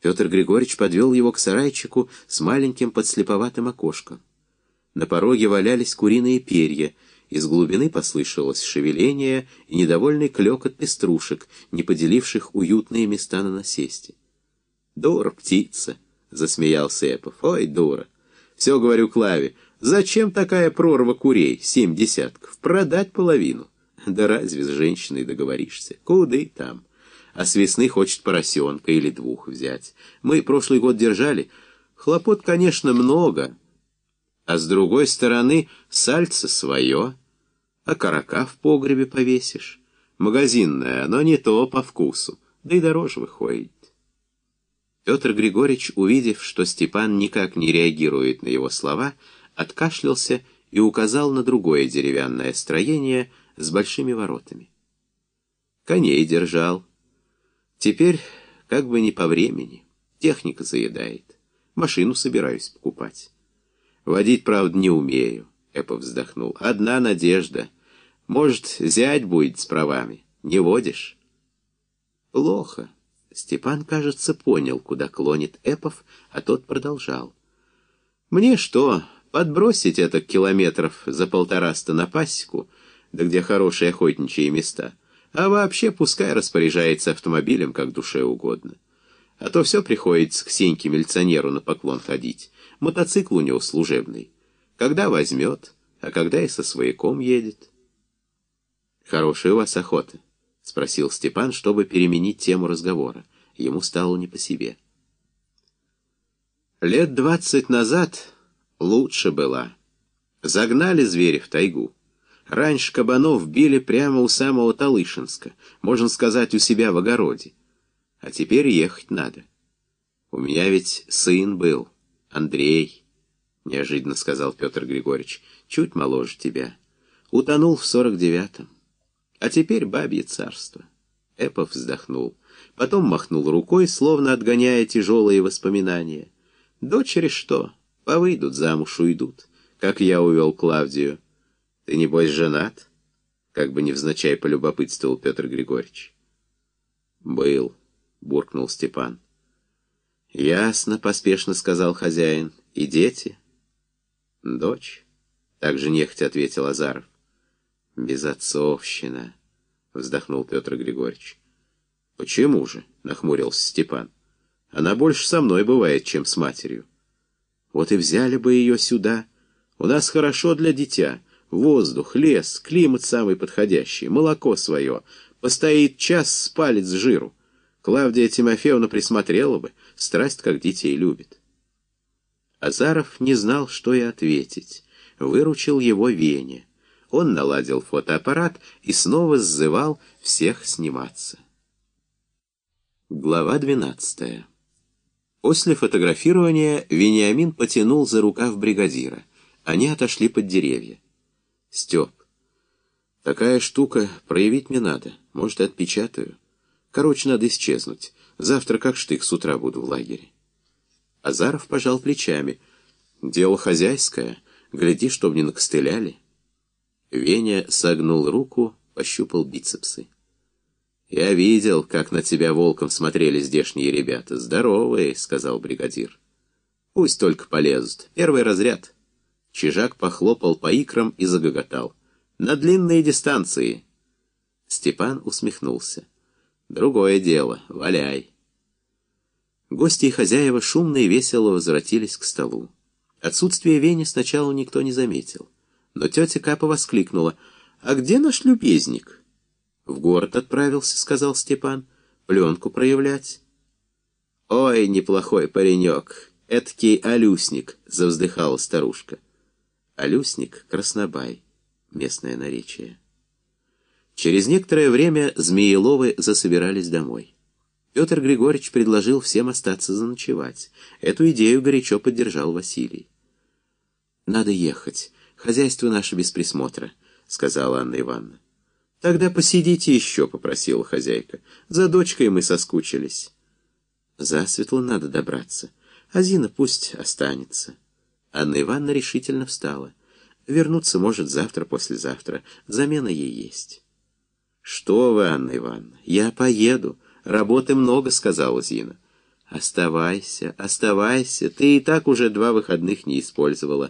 Петр Григорьевич подвел его к сарайчику с маленьким подслеповатым окошком. На пороге валялись куриные перья, из глубины послышалось шевеление и недовольный клёкот пеструшек, не поделивших уютные места на насесте. «Дура птица!» — засмеялся Эпов. «Ой, дура! Все говорю Клаве, зачем такая прорва курей, семь десятков? Продать половину. Да разве с женщиной договоришься? Куды там?» А с весны хочет поросенка или двух взять. Мы прошлый год держали. Хлопот, конечно, много, а с другой стороны сальце свое, а карака в погребе повесишь. Магазинное, но не то по вкусу, да и дороже выходит. Петр Григорьевич, увидев, что Степан никак не реагирует на его слова, откашлялся и указал на другое деревянное строение с большими воротами. Коней держал, Теперь как бы не по времени. Техника заедает. Машину собираюсь покупать. Водить, правда, не умею, Эпов вздохнул. Одна надежда. Может, зять будет с правами. Не водишь? Плохо. Степан, кажется, понял, куда клонит Эпов, а тот продолжал. Мне что, подбросить это километров за полтораста на пасеку, да где хорошие охотничьи места — а вообще пускай распоряжается автомобилем, как душе угодно. А то все приходится к Сеньке-милиционеру на поклон ходить. Мотоцикл у него служебный. Когда возьмет, а когда и со свояком едет. «Хорошая у вас охота», — спросил Степан, чтобы переменить тему разговора. Ему стало не по себе. Лет двадцать назад лучше была. Загнали зверя в тайгу. Раньше кабанов били прямо у самого Талышинска, можно сказать, у себя в огороде. А теперь ехать надо. У меня ведь сын был, Андрей, — неожиданно сказал Петр Григорьевич, — чуть моложе тебя. Утонул в сорок девятом. А теперь бабье царство. Эпов вздохнул. Потом махнул рукой, словно отгоняя тяжелые воспоминания. Дочери что? Повыйдут замуж, уйдут, как я увел Клавдию. Ты, небось, женат? Как бы невзначай полюбопытствовал Петр Григорьевич. Был, буркнул Степан. Ясно, поспешно сказал хозяин. И дети? Дочь? Так же нехотя ответил Азаров. Безотцовщина, вздохнул Петр Григорьевич. Почему же? Нахмурился Степан. Она больше со мной бывает, чем с матерью. Вот и взяли бы ее сюда. У нас хорошо для дитя. Воздух, лес, климат самый подходящий, молоко свое. Постоит час с палец жиру. Клавдия Тимофеевна присмотрела бы, страсть как детей любит. Азаров не знал, что и ответить. Выручил его Веня. Он наладил фотоаппарат и снова сзывал всех сниматься. Глава двенадцатая. После фотографирования Вениамин потянул за рукав бригадира. Они отошли под деревья. Степ, такая штука проявить мне надо. Может, отпечатаю. Короче, надо исчезнуть. Завтра как штык с утра буду в лагере. Азаров пожал плечами. Дело хозяйское. Гляди, чтоб не накостыляли. Веня согнул руку, пощупал бицепсы. «Я видел, как на тебя волком смотрели здешние ребята. Здоровые», — сказал бригадир. «Пусть только полезут. Первый разряд». Чижак похлопал по икрам и загоготал. «На длинные дистанции!» Степан усмехнулся. «Другое дело. Валяй!» Гости и хозяева шумно и весело возвратились к столу. Отсутствие Вени сначала никто не заметил. Но тетя Капа воскликнула. «А где наш любезник?» «В город отправился», — сказал Степан. «Пленку проявлять». «Ой, неплохой паренек, эткий алюсник», — завздыхала старушка. Алюсник, Краснобай. Местное наречие. Через некоторое время Змееловы засобирались домой. Петр Григорьевич предложил всем остаться заночевать. Эту идею горячо поддержал Василий. «Надо ехать. Хозяйство наше без присмотра», — сказала Анна Ивановна. «Тогда посидите еще», — попросила хозяйка. «За дочкой мы соскучились». «Засветло надо добраться. А Зина пусть останется». Анна Ивановна решительно встала. Вернуться может завтра-послезавтра. Замена ей есть. «Что вы, Анна Ивановна, я поеду. Работы много», — сказала Зина. «Оставайся, оставайся, ты и так уже два выходных не использовала».